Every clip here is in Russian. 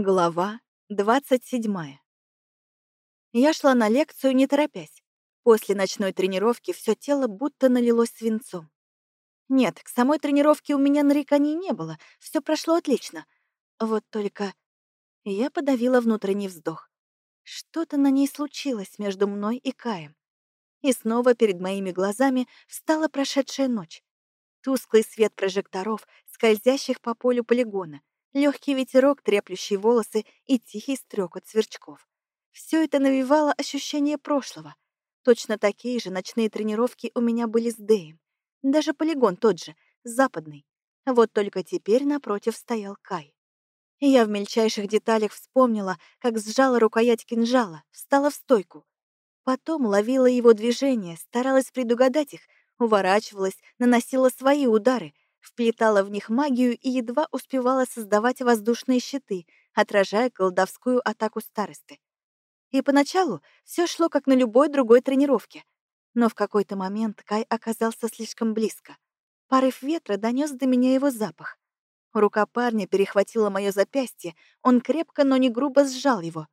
Глава 27. Я шла на лекцию, не торопясь. После ночной тренировки все тело будто налилось свинцом. Нет, к самой тренировке у меня нареканий не было, все прошло отлично. Вот только я подавила внутренний вздох. Что-то на ней случилось между мной и Каем. И снова перед моими глазами встала прошедшая ночь. Тусклый свет прожекторов, скользящих по полю полигона, легкий ветерок, треплющий волосы и тихий стрекот сверчков. Все это навевало ощущение прошлого. Точно такие же ночные тренировки у меня были с Дэем. Даже полигон тот же, западный. Вот только теперь напротив стоял Кай. Я в мельчайших деталях вспомнила, как сжала рукоять кинжала, встала в стойку. Потом ловила его движения, старалась предугадать их, уворачивалась, наносила свои удары — вплетала в них магию и едва успевала создавать воздушные щиты, отражая колдовскую атаку старосты. И поначалу все шло как на любой другой тренировке. Но в какой-то момент Кай оказался слишком близко. Порыв ветра донес до меня его запах. Рука парня перехватила мое запястье, он крепко, но не грубо сжал его.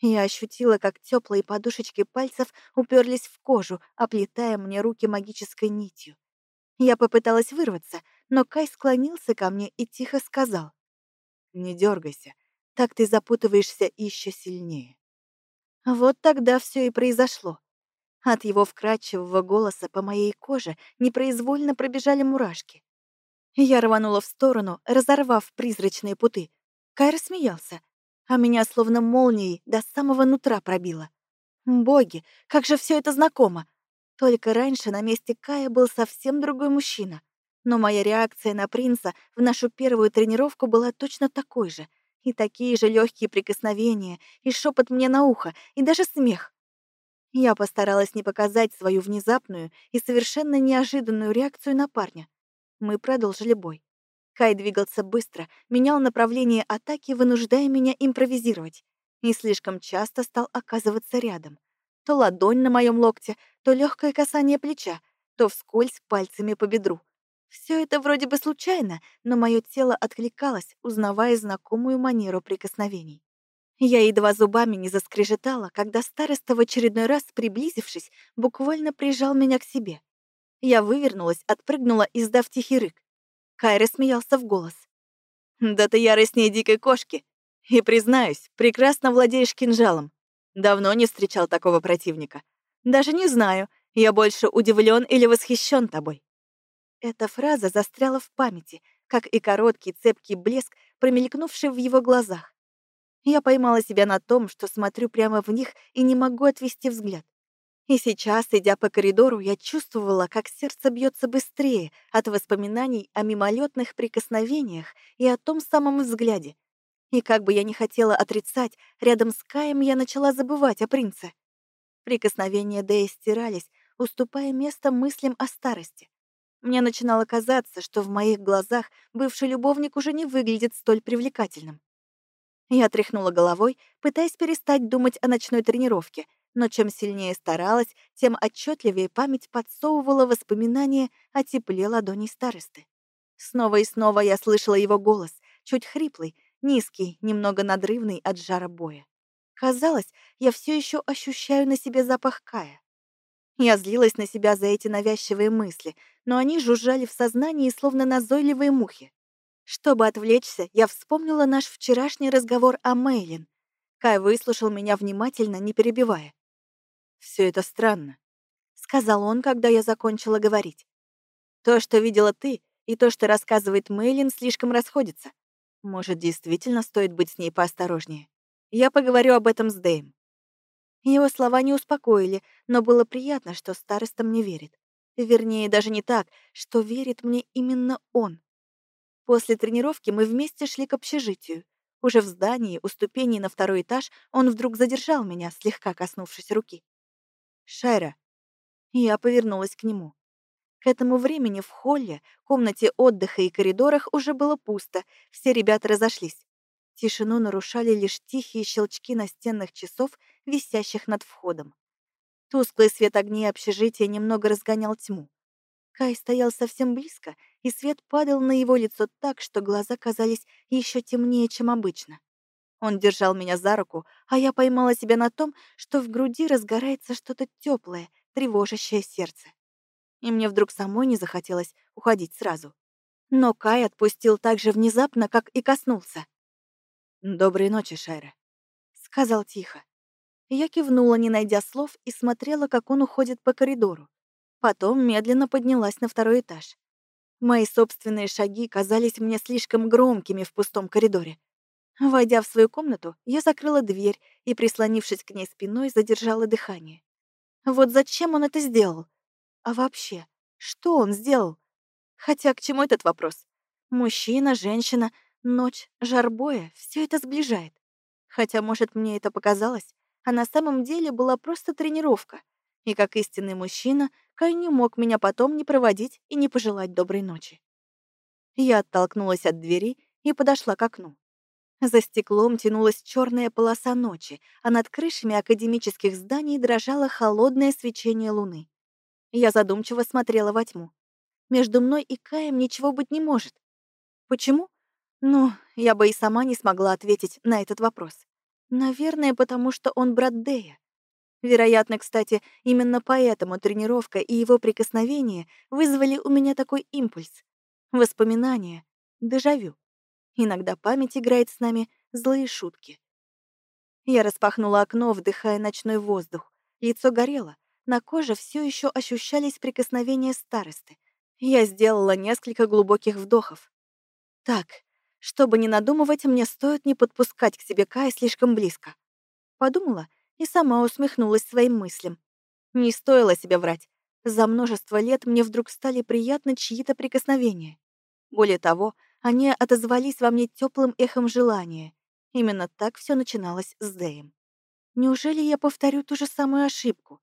Я ощутила, как теплые подушечки пальцев уперлись в кожу, оплетая мне руки магической нитью. Я попыталась вырваться, но Кай склонился ко мне и тихо сказал. «Не дергайся, так ты запутываешься еще сильнее». Вот тогда все и произошло. От его вкрадчивого голоса по моей коже непроизвольно пробежали мурашки. Я рванула в сторону, разорвав призрачные путы. Кай рассмеялся, а меня словно молнией до самого нутра пробило. Боги, как же все это знакомо! Только раньше на месте Кая был совсем другой мужчина. Но моя реакция на принца в нашу первую тренировку была точно такой же. И такие же легкие прикосновения, и шепот мне на ухо, и даже смех. Я постаралась не показать свою внезапную и совершенно неожиданную реакцию на парня. Мы продолжили бой. Кай двигался быстро, менял направление атаки, вынуждая меня импровизировать. И слишком часто стал оказываться рядом — то ладонь на моем локте, то легкое касание плеча, то вскользь пальцами по бедру. Все это вроде бы случайно, но мое тело откликалось, узнавая знакомую манеру прикосновений. Я едва зубами не заскрежетала, когда староста в очередной раз, приблизившись, буквально прижал меня к себе. Я вывернулась, отпрыгнула, издав тихий рык. Кайра смеялся в голос. «Да ты яростнее дикой кошки. И, признаюсь, прекрасно владеешь кинжалом. Давно не встречал такого противника. Даже не знаю, я больше удивлен или восхищен тобой. Эта фраза застряла в памяти, как и короткий цепкий блеск, промелькнувший в его глазах. Я поймала себя на том, что смотрю прямо в них и не могу отвести взгляд. И сейчас, идя по коридору, я чувствовала, как сердце бьется быстрее от воспоминаний о мимолетных прикосновениях и о том самом взгляде, и как бы я ни хотела отрицать, рядом с Каем я начала забывать о принце. Прикосновения Дэя стирались, уступая место мыслям о старости. Мне начинало казаться, что в моих глазах бывший любовник уже не выглядит столь привлекательным. Я тряхнула головой, пытаясь перестать думать о ночной тренировке, но чем сильнее старалась, тем отчетливее память подсовывала воспоминания о тепле ладоней старосты. Снова и снова я слышала его голос, чуть хриплый, низкий, немного надрывный от жара боя. Казалось, я все еще ощущаю на себе запах Кая. Я злилась на себя за эти навязчивые мысли, но они жужжали в сознании, словно назойливые мухи. Чтобы отвлечься, я вспомнила наш вчерашний разговор о Мейлин. Кай выслушал меня внимательно, не перебивая. Все это странно», — сказал он, когда я закончила говорить. «То, что видела ты, и то, что рассказывает Мейлин, слишком расходятся. Может, действительно стоит быть с ней поосторожнее? Я поговорю об этом с Дэем. Его слова не успокоили, но было приятно, что староста мне верит. Вернее, даже не так, что верит мне именно он. После тренировки мы вместе шли к общежитию. Уже в здании, у ступеней на второй этаж, он вдруг задержал меня, слегка коснувшись руки. «Шайра». Я повернулась к нему. К этому времени в холле, комнате отдыха и коридорах уже было пусто, все ребята разошлись. Тишину нарушали лишь тихие щелчки настенных часов, висящих над входом. Тусклый свет огней общежития немного разгонял тьму. Кай стоял совсем близко, и свет падал на его лицо так, что глаза казались еще темнее, чем обычно. Он держал меня за руку, а я поймала себя на том, что в груди разгорается что-то теплое, тревожащее сердце. И мне вдруг самой не захотелось уходить сразу. Но Кай отпустил так же внезапно, как и коснулся. «Доброй ночи, Шайра», — сказал тихо. Я кивнула, не найдя слов, и смотрела, как он уходит по коридору. Потом медленно поднялась на второй этаж. Мои собственные шаги казались мне слишком громкими в пустом коридоре. Войдя в свою комнату, я закрыла дверь и, прислонившись к ней спиной, задержала дыхание. Вот зачем он это сделал? А вообще, что он сделал? Хотя к чему этот вопрос? Мужчина, женщина, ночь, жарбоя — все это сближает. Хотя, может, мне это показалось, а на самом деле была просто тренировка. И как истинный мужчина, Кай не мог меня потом не проводить и не пожелать доброй ночи. Я оттолкнулась от двери и подошла к окну. За стеклом тянулась черная полоса ночи, а над крышами академических зданий дрожало холодное свечение луны. Я задумчиво смотрела во тьму. Между мной и Каем ничего быть не может. Почему? Ну, я бы и сама не смогла ответить на этот вопрос. Наверное, потому что он брат Дея. Вероятно, кстати, именно поэтому тренировка и его прикосновение вызвали у меня такой импульс. Воспоминания, дежавю. Иногда память играет с нами злые шутки. Я распахнула окно, вдыхая ночной воздух. Лицо горело, на коже все еще ощущались прикосновения старосты. Я сделала несколько глубоких вдохов. Так, чтобы не надумывать, мне стоит не подпускать к себе Кая слишком близко. Подумала и сама усмехнулась своим мыслям. Не стоило себе врать. За множество лет мне вдруг стали приятны чьи-то прикосновения. Более того, они отозвались во мне теплым эхом желания. Именно так все начиналось с Дэем. Неужели я повторю ту же самую ошибку?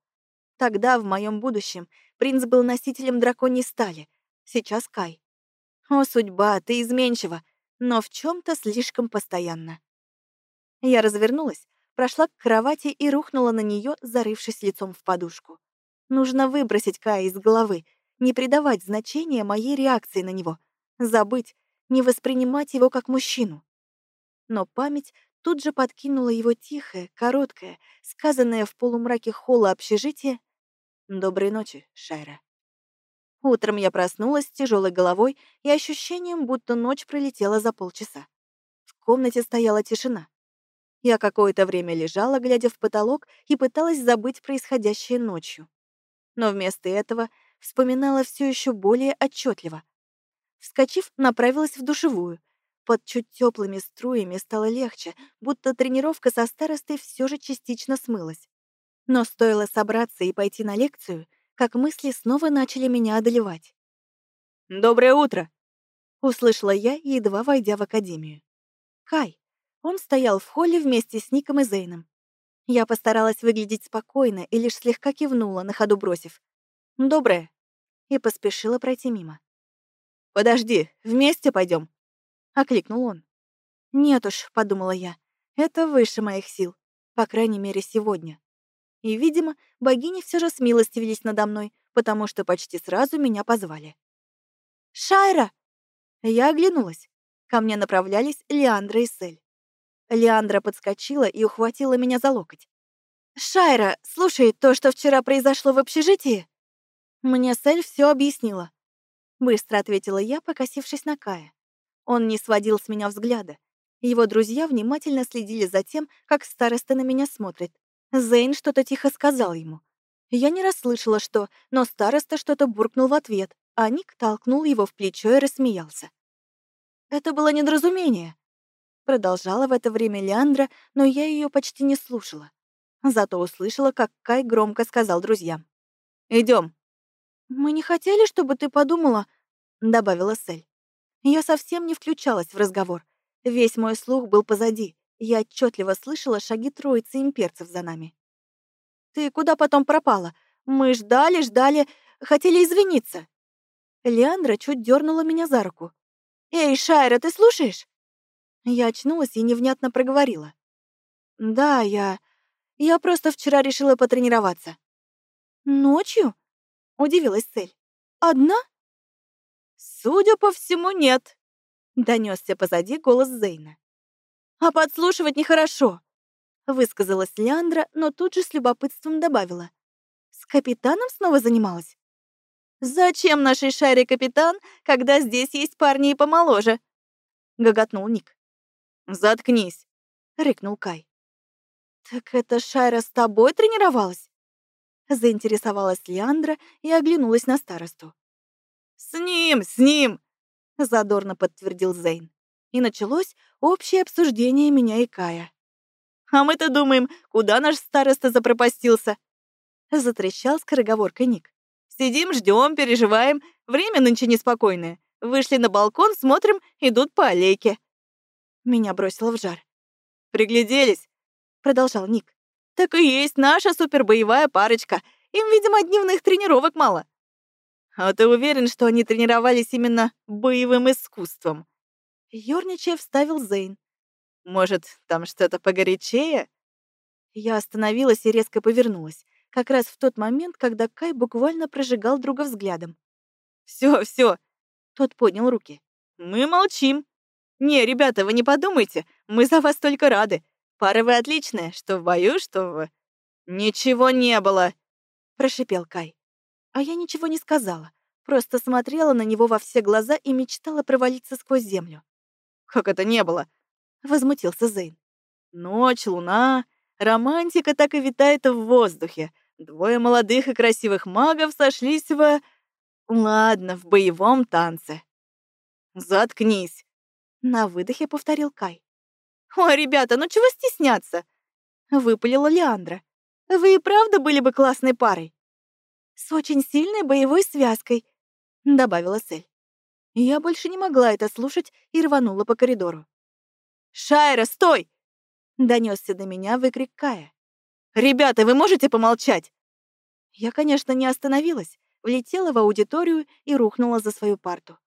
Тогда, в моем будущем, принц был носителем драконьей стали. Сейчас Кай. О, судьба, ты изменчива, но в чем то слишком постоянно. Я развернулась, прошла к кровати и рухнула на нее, зарывшись лицом в подушку. Нужно выбросить Кая из головы, не придавать значения моей реакции на него, забыть, не воспринимать его как мужчину. Но память тут же подкинула его тихое, короткое, сказанное в полумраке холла общежития «Доброй ночи, Шайра». Утром я проснулась с тяжелой головой и ощущением, будто ночь пролетела за полчаса. В комнате стояла тишина. Я какое-то время лежала, глядя в потолок, и пыталась забыть происходящее ночью. Но вместо этого вспоминала все еще более отчетливо, Вскочив, направилась в душевую. Под чуть теплыми струями стало легче, будто тренировка со старостой все же частично смылась. Но стоило собраться и пойти на лекцию, как мысли снова начали меня одолевать. «Доброе утро!» — услышала я, едва войдя в академию. Кай. Он стоял в холле вместе с Ником и Зейном. Я постаралась выглядеть спокойно и лишь слегка кивнула, на ходу бросив. «Доброе!» и поспешила пройти мимо. «Подожди, вместе пойдем, окликнул он. «Нет уж», — подумала я, — «это выше моих сил, по крайней мере, сегодня». И, видимо, богини все же смилостивились надо мной, потому что почти сразу меня позвали. «Шайра!» Я оглянулась. Ко мне направлялись Леандра и Сель. Леандра подскочила и ухватила меня за локоть. «Шайра, слушай, то, что вчера произошло в общежитии...» Мне Сель все объяснила. Быстро ответила я, покосившись на Кая. Он не сводил с меня взгляда. Его друзья внимательно следили за тем, как староста на меня смотрит. Зейн что-то тихо сказал ему. Я не расслышала, что, но староста что-то буркнул в ответ, а Ник толкнул его в плечо и рассмеялся. «Это было недоразумение», — продолжала в это время Леандра, но я ее почти не слушала. Зато услышала, как Кай громко сказал друзьям. Идем. «Мы не хотели, чтобы ты подумала», — добавила Сель. Я совсем не включалась в разговор. Весь мой слух был позади. Я отчетливо слышала шаги троицы имперцев за нами. «Ты куда потом пропала? Мы ждали, ждали, хотели извиниться». Леандра чуть дернула меня за руку. «Эй, Шайра, ты слушаешь?» Я очнулась и невнятно проговорила. «Да, я... Я просто вчера решила потренироваться». «Ночью?» Удивилась Сель. «Одна?» «Судя по всему, нет», — донесся позади голос Зейна. А подслушивать нехорошо, высказалась Леандра, но тут же с любопытством добавила. С капитаном снова занималась? Зачем нашей шаре капитан, когда здесь есть парни и помоложе? гоготнул Ник. Заткнись, рыкнул Кай. Так это Шайра с тобой тренировалась? Заинтересовалась Леандра и оглянулась на старосту. «С ним, с ним!» — задорно подтвердил Зейн. И началось общее обсуждение меня и Кая. «А мы-то думаем, куда наш староста запропастился?» Затрещал скороговоркой Ник. «Сидим, ждем, переживаем. Время нынче неспокойное. Вышли на балкон, смотрим, идут по аллейке». Меня бросило в жар. «Пригляделись?» Продолжал Ник. Так и есть наша супербоевая парочка. Им, видимо, дневных тренировок мало. А ты уверен, что они тренировались именно боевым искусством? Ёрничая вставил Зейн. Может, там что-то погорячее? Я остановилась и резко повернулась, как раз в тот момент, когда Кай буквально прожигал друга взглядом. Все, все. Тот поднял руки. Мы молчим. Не, ребята, вы не подумайте, мы за вас только рады. Пара вы отличная, что в бою, что в... Ничего не было, прошипел Кай. А я ничего не сказала, просто смотрела на него во все глаза и мечтала провалиться сквозь землю. Как это не было? возмутился Зейн. Ночь, луна, романтика так и витает в воздухе. Двое молодых и красивых магов сошлись в... Ладно, в боевом танце. Заткнись. На выдохе повторил Кай. «Ой, ребята, ну чего стесняться?» — выпалила Леандра. «Вы и правда были бы классной парой?» «С очень сильной боевой связкой», — добавила Сель. Я больше не могла это слушать и рванула по коридору. «Шайра, стой!» — донесся до меня выкрик Кая. «Ребята, вы можете помолчать?» Я, конечно, не остановилась, влетела в аудиторию и рухнула за свою парту.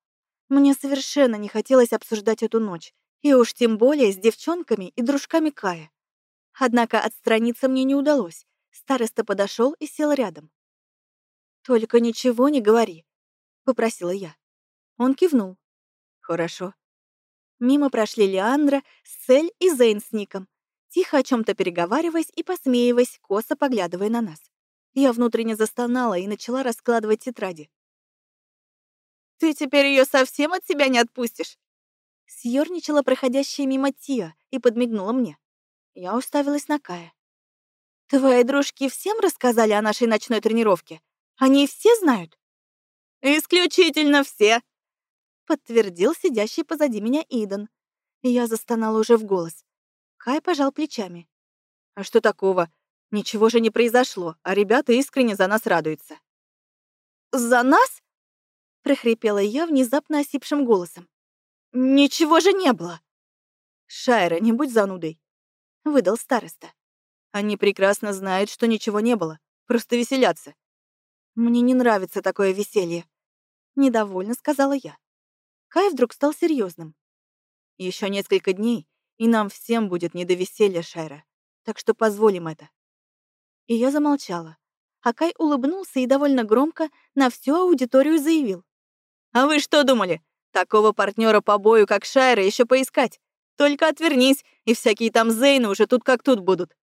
Мне совершенно не хотелось обсуждать эту ночь, и уж тем более с девчонками и дружками Кая. Однако отстраниться мне не удалось. Староста подошел и сел рядом. «Только ничего не говори», — попросила я. Он кивнул. «Хорошо». Мимо прошли Леандра, Сель и Зейн с Ником, тихо о чем то переговариваясь и посмеиваясь, косо поглядывая на нас. Я внутренне застонала и начала раскладывать тетради. «Ты теперь ее совсем от себя не отпустишь?» Съёрничала проходящая мимо Тия и подмигнула мне. Я уставилась на Кая. «Твои дружки всем рассказали о нашей ночной тренировке? Они все знают?» «Исключительно все!» Подтвердил сидящий позади меня Иден. Я застонала уже в голос. Кай пожал плечами. «А что такого? Ничего же не произошло, а ребята искренне за нас радуются». «За нас?» — прохрипела я внезапно осипшим голосом. Ничего же не было. Шайра, не будь занудой, выдал староста. Они прекрасно знают, что ничего не было. Просто веселятся. Мне не нравится такое веселье, недовольно сказала я. Кай вдруг стал серьезным. Еще несколько дней, и нам всем будет не до веселья, Шайра. Так что позволим это. И я замолчала. А Кай улыбнулся и довольно громко на всю аудиторию заявил. «А вы что думали? Такого партнера по бою, как Шайра, еще поискать. Только отвернись, и всякие там Зейны уже тут как тут будут.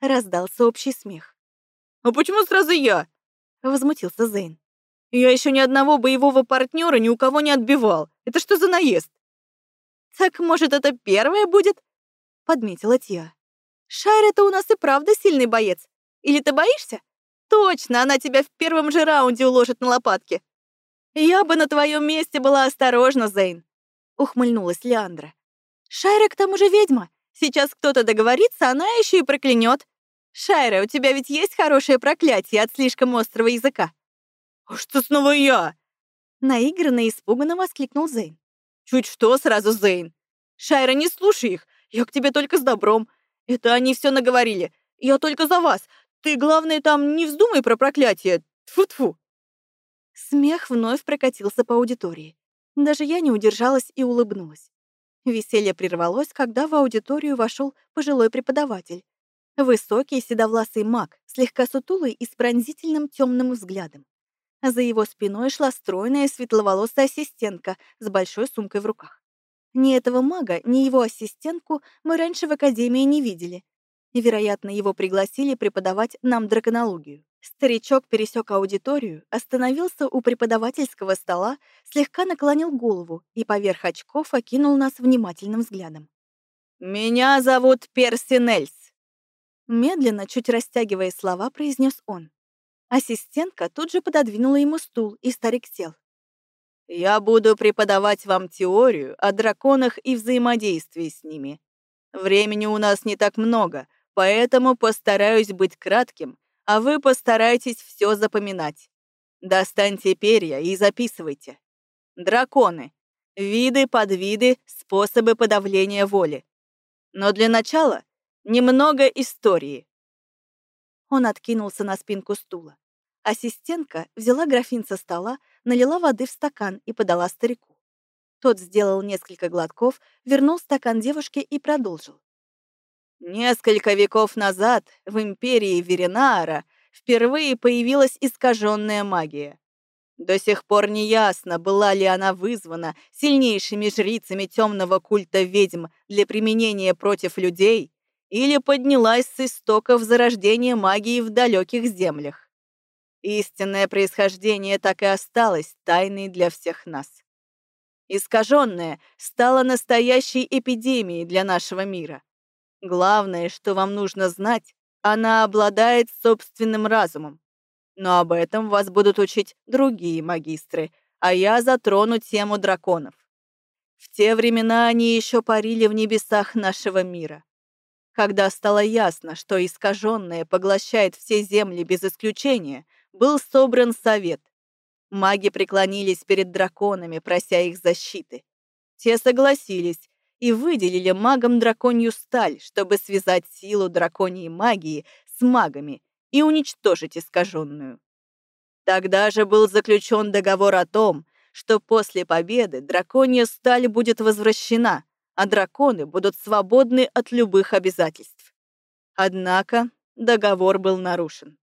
Раздался общий смех. «А почему сразу я?» — возмутился Зейн. «Я еще ни одного боевого партнера ни у кого не отбивал. Это что за наезд?» «Так, может, это первое будет?» — подметила Тия. «Шайра-то у нас и правда сильный боец. Или ты боишься? Точно, она тебя в первом же раунде уложит на лопатки». «Я бы на твоем месте была осторожна, Зейн», — ухмыльнулась Леандра. «Шайра к тому же ведьма. Сейчас кто-то договорится, она еще и проклянет. Шайра, у тебя ведь есть хорошее проклятие от слишком острого языка?» «А что снова я?» Наигранно и испуганно воскликнул Зейн. «Чуть что, сразу Зейн. Шайра, не слушай их. Я к тебе только с добром. Это они все наговорили. Я только за вас. Ты, главное, там не вздумай про проклятие. Тфу-тфу». Смех вновь прокатился по аудитории. Даже я не удержалась и улыбнулась. Веселье прервалось, когда в аудиторию вошел пожилой преподаватель. Высокий седовласый маг, слегка сутулый и с пронзительным темным взглядом. За его спиной шла стройная светловолосая ассистентка с большой сумкой в руках. Ни этого мага, ни его ассистентку мы раньше в Академии не видели. Вероятно, его пригласили преподавать нам драконологию. Старичок пересек аудиторию, остановился у преподавательского стола, слегка наклонил голову и поверх очков окинул нас внимательным взглядом. «Меня зовут Перси Нельс». Медленно, чуть растягивая слова, произнес он. Ассистентка тут же пододвинула ему стул, и старик сел. «Я буду преподавать вам теорию о драконах и взаимодействии с ними. Времени у нас не так много, поэтому постараюсь быть кратким, а вы постарайтесь все запоминать. Достаньте перья и записывайте. Драконы. Виды, подвиды, способы подавления воли. Но для начала немного истории. Он откинулся на спинку стула. Ассистентка взяла графин со стола, налила воды в стакан и подала старику. Тот сделал несколько глотков, вернул стакан девушке и продолжил. Несколько веков назад в империи Веринаара впервые появилась искаженная магия. До сих пор не ясно, была ли она вызвана сильнейшими жрицами темного культа ведьм для применения против людей или поднялась с истоков зарождения магии в далеких землях. Истинное происхождение так и осталось тайной для всех нас. Искаженное стало настоящей эпидемией для нашего мира. Главное, что вам нужно знать, она обладает собственным разумом. Но об этом вас будут учить другие магистры, а я затрону тему драконов. В те времена они еще парили в небесах нашего мира. Когда стало ясно, что искаженное поглощает все земли без исключения, был собран совет. Маги преклонились перед драконами, прося их защиты. Те согласились и выделили магам драконью сталь, чтобы связать силу драконьей магии с магами и уничтожить искаженную. Тогда же был заключен договор о том, что после победы драконья сталь будет возвращена, а драконы будут свободны от любых обязательств. Однако договор был нарушен.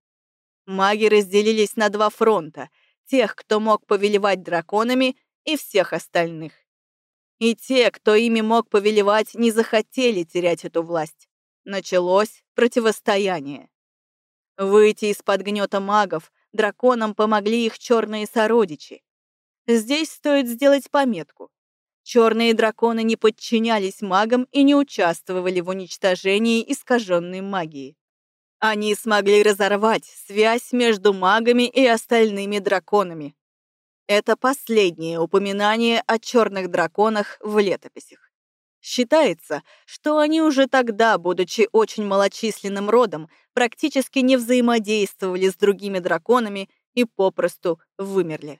Маги разделились на два фронта — тех, кто мог повелевать драконами, и всех остальных. И те, кто ими мог повелевать, не захотели терять эту власть. Началось противостояние. Выйти из-под гнета магов драконам помогли их черные сородичи. Здесь стоит сделать пометку. Черные драконы не подчинялись магам и не участвовали в уничтожении искаженной магии. Они смогли разорвать связь между магами и остальными драконами, это последнее упоминание о черных драконах в летописях. Считается, что они уже тогда, будучи очень малочисленным родом, практически не взаимодействовали с другими драконами и попросту вымерли.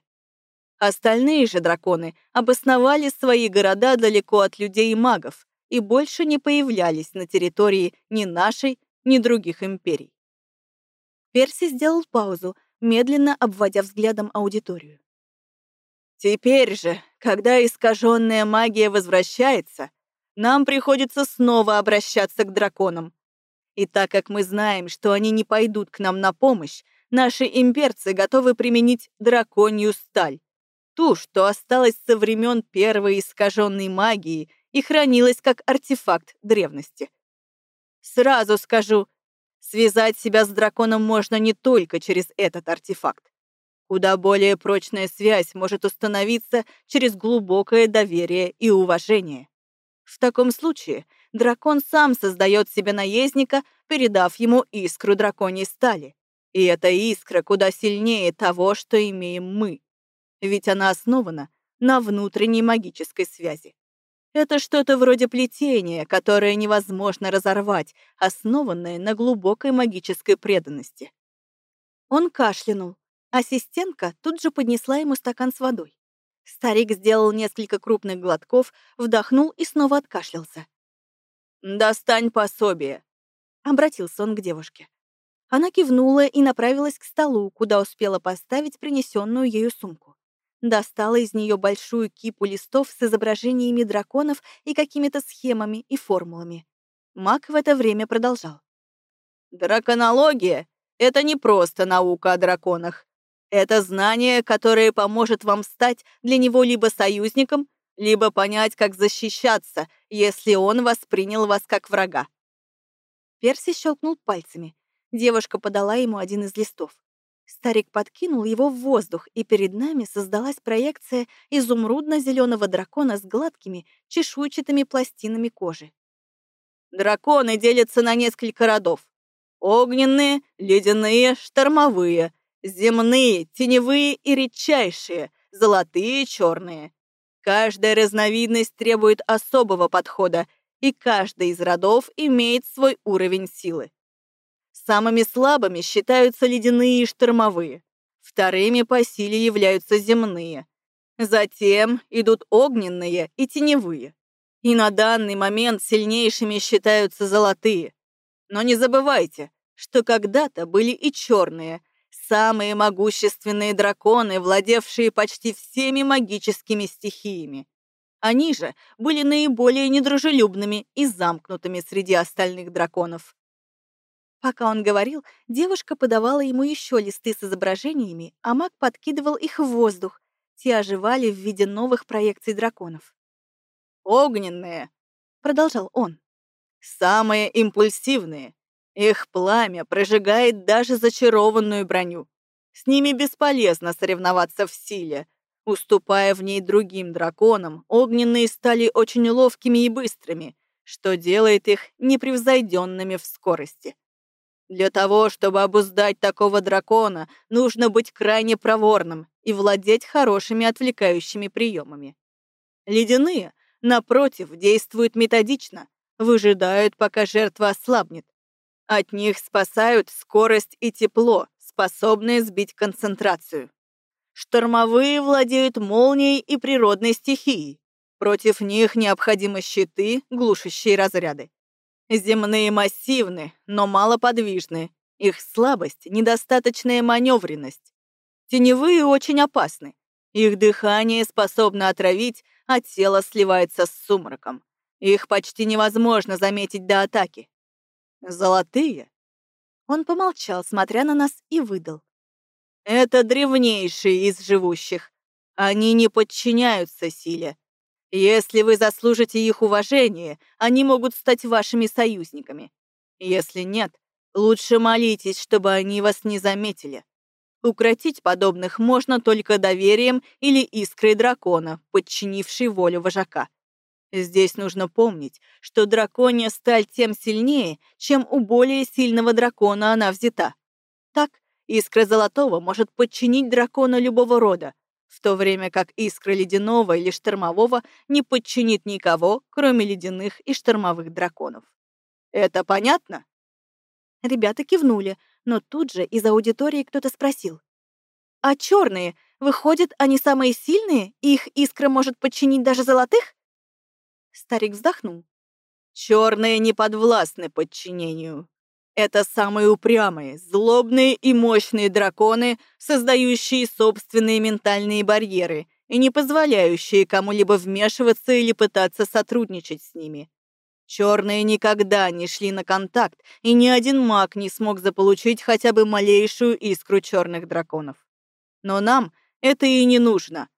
Остальные же драконы обосновали свои города далеко от людей и магов и больше не появлялись на территории ни нашей, ни других империй. Перси сделал паузу, медленно обводя взглядом аудиторию. Теперь же, когда искаженная магия возвращается, нам приходится снова обращаться к драконам. И так как мы знаем, что они не пойдут к нам на помощь, наши имперцы готовы применить драконью сталь. Ту, что осталась со времен первой искаженной магии и хранилась как артефакт древности. Сразу скажу, связать себя с драконом можно не только через этот артефакт. Куда более прочная связь может установиться через глубокое доверие и уважение. В таком случае дракон сам создает себе наездника, передав ему искру драконьей стали. И эта искра куда сильнее того, что имеем мы. Ведь она основана на внутренней магической связи. Это что-то вроде плетения, которое невозможно разорвать, основанное на глубокой магической преданности. Он кашлянул, Ассистентка тут же поднесла ему стакан с водой. Старик сделал несколько крупных глотков, вдохнул и снова откашлялся. «Достань пособие», — обратился он к девушке. Она кивнула и направилась к столу, куда успела поставить принесенную ею сумку. Достала из нее большую кипу листов с изображениями драконов и какими-то схемами и формулами. Маг в это время продолжал. «Драконология — это не просто наука о драконах. Это знание, которое поможет вам стать для него либо союзником, либо понять, как защищаться, если он воспринял вас как врага. Перси щелкнул пальцами. Девушка подала ему один из листов. Старик подкинул его в воздух, и перед нами создалась проекция изумрудно-зеленого дракона с гладкими, чешуйчатыми пластинами кожи. Драконы делятся на несколько родов. Огненные, ледяные, штормовые, земные, теневые и редчайшие, золотые и черные. Каждая разновидность требует особого подхода, и каждый из родов имеет свой уровень силы. Самыми слабыми считаются ледяные и штормовые. Вторыми по силе являются земные. Затем идут огненные и теневые. И на данный момент сильнейшими считаются золотые. Но не забывайте, что когда-то были и черные, самые могущественные драконы, владевшие почти всеми магическими стихиями. Они же были наиболее недружелюбными и замкнутыми среди остальных драконов. Пока он говорил, девушка подавала ему еще листы с изображениями, а маг подкидывал их в воздух. Те оживали в виде новых проекций драконов. «Огненные», — продолжал он, — «самые импульсивные. Их пламя прожигает даже зачарованную броню. С ними бесполезно соревноваться в силе. Уступая в ней другим драконам, огненные стали очень ловкими и быстрыми, что делает их непревзойденными в скорости. Для того, чтобы обуздать такого дракона, нужно быть крайне проворным и владеть хорошими отвлекающими приемами. Ледяные, напротив, действуют методично, выжидают, пока жертва ослабнет. От них спасают скорость и тепло, способные сбить концентрацию. Штормовые владеют молнией и природной стихией. Против них необходимы щиты, глушащие разряды. Земные массивны, но малоподвижны. Их слабость — недостаточная маневренность. Теневые очень опасны. Их дыхание способно отравить, а тело сливается с сумраком. Их почти невозможно заметить до атаки. Золотые. Он помолчал, смотря на нас, и выдал. Это древнейшие из живущих. Они не подчиняются силе. Если вы заслужите их уважение, они могут стать вашими союзниками. Если нет, лучше молитесь, чтобы они вас не заметили. Укротить подобных можно только доверием или искрой дракона, подчинившей волю вожака. Здесь нужно помнить, что драконья сталь тем сильнее, чем у более сильного дракона она взята. Так, искра золотого может подчинить дракона любого рода, в то время как искра ледяного или штормового не подчинит никого, кроме ледяных и штормовых драконов. Это понятно? Ребята кивнули, но тут же из аудитории кто-то спросил. «А черные, выходят, они самые сильные, и их искра может подчинить даже золотых?» Старик вздохнул. «Черные не подвластны подчинению. Это самые упрямые, злобные и мощные драконы, создающие собственные ментальные барьеры и не позволяющие кому-либо вмешиваться или пытаться сотрудничать с ними. Черные никогда не шли на контакт, и ни один маг не смог заполучить хотя бы малейшую искру черных драконов. Но нам это и не нужно.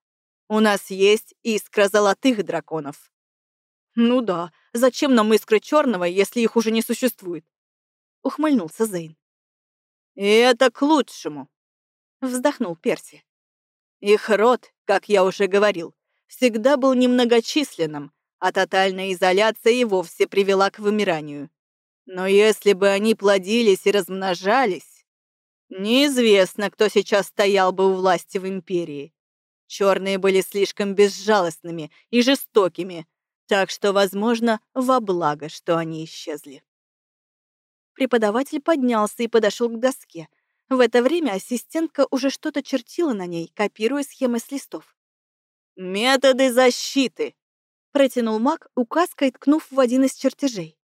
У нас есть искра золотых драконов. Ну да, зачем нам искра черного, если их уже не существует? — ухмыльнулся Зейн. «И это к лучшему», — вздохнул Перси. «Их род, как я уже говорил, всегда был немногочисленным, а тотальная изоляция и вовсе привела к вымиранию. Но если бы они плодились и размножались, неизвестно, кто сейчас стоял бы у власти в Империи. Черные были слишком безжалостными и жестокими, так что, возможно, во благо, что они исчезли. Преподаватель поднялся и подошел к доске. В это время ассистентка уже что-то чертила на ней, копируя схемы с листов. «Методы защиты!» — протянул маг, указкой ткнув в один из чертежей.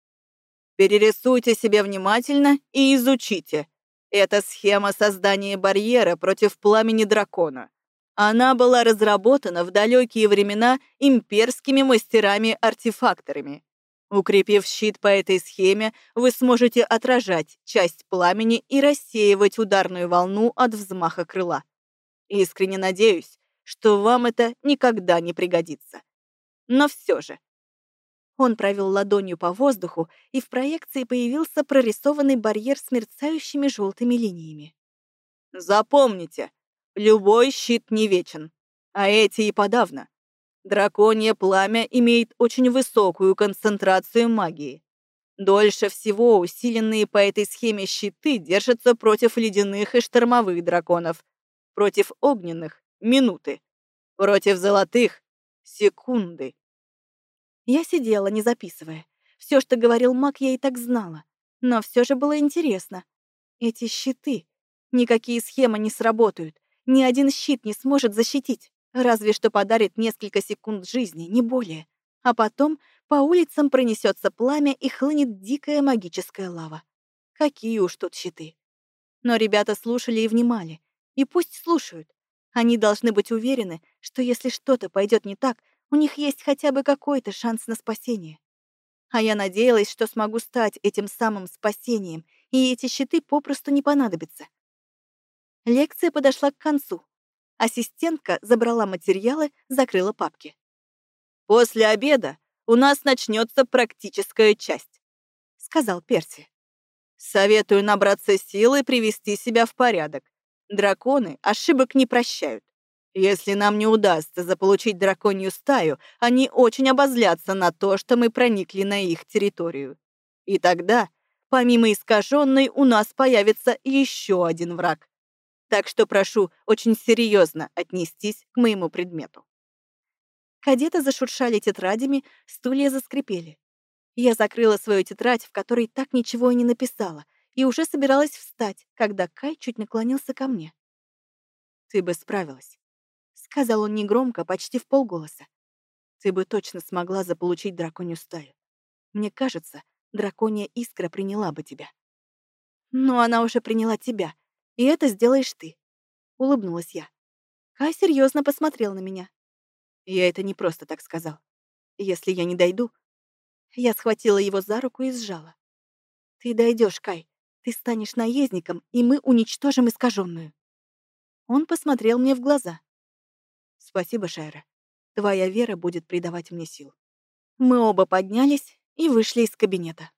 «Перерисуйте себе внимательно и изучите. Это схема создания барьера против пламени дракона. Она была разработана в далекие времена имперскими мастерами-артефакторами. Укрепив щит по этой схеме, вы сможете отражать часть пламени и рассеивать ударную волну от взмаха крыла. Искренне надеюсь, что вам это никогда не пригодится. но все же. Он провел ладонью по воздуху, и в проекции появился прорисованный барьер с мерцающими желтыми линиями. Запомните, любой щит не вечен, а эти и подавно. Драконье пламя имеет очень высокую концентрацию магии. Дольше всего усиленные по этой схеме щиты держатся против ледяных и штормовых драконов, против огненных — минуты, против золотых — секунды. Я сидела, не записывая. Все, что говорил маг, я и так знала. Но все же было интересно. Эти щиты. Никакие схемы не сработают. Ни один щит не сможет защитить. Разве что подарит несколько секунд жизни, не более. А потом по улицам пронесется пламя и хлынет дикая магическая лава. Какие уж тут щиты. Но ребята слушали и внимали. И пусть слушают. Они должны быть уверены, что если что-то пойдет не так, у них есть хотя бы какой-то шанс на спасение. А я надеялась, что смогу стать этим самым спасением, и эти щиты попросту не понадобятся. Лекция подошла к концу. Ассистентка забрала материалы, закрыла папки. «После обеда у нас начнется практическая часть», — сказал Перси. «Советую набраться силы и привести себя в порядок. Драконы ошибок не прощают. Если нам не удастся заполучить драконью стаю, они очень обозлятся на то, что мы проникли на их территорию. И тогда, помимо искаженной, у нас появится еще один враг. Так что прошу очень серьезно отнестись к моему предмету. Кадеты зашуршали тетрадями, стулья заскрипели. Я закрыла свою тетрадь, в которой так ничего и не написала, и уже собиралась встать, когда Кай чуть наклонился ко мне. «Ты бы справилась», сказал он негромко, почти в полголоса. Ты бы точно смогла заполучить драконью стаю. Мне кажется, драконья искра приняла бы тебя. Но она уже приняла тебя, и это сделаешь ты. Улыбнулась я. Кай серьезно посмотрел на меня. Я это не просто так сказал. Если я не дойду... Я схватила его за руку и сжала. Ты дойдешь, Кай. Ты станешь наездником, и мы уничтожим искаженную. Он посмотрел мне в глаза. Спасибо, Шайра. Твоя вера будет придавать мне сил. Мы оба поднялись и вышли из кабинета.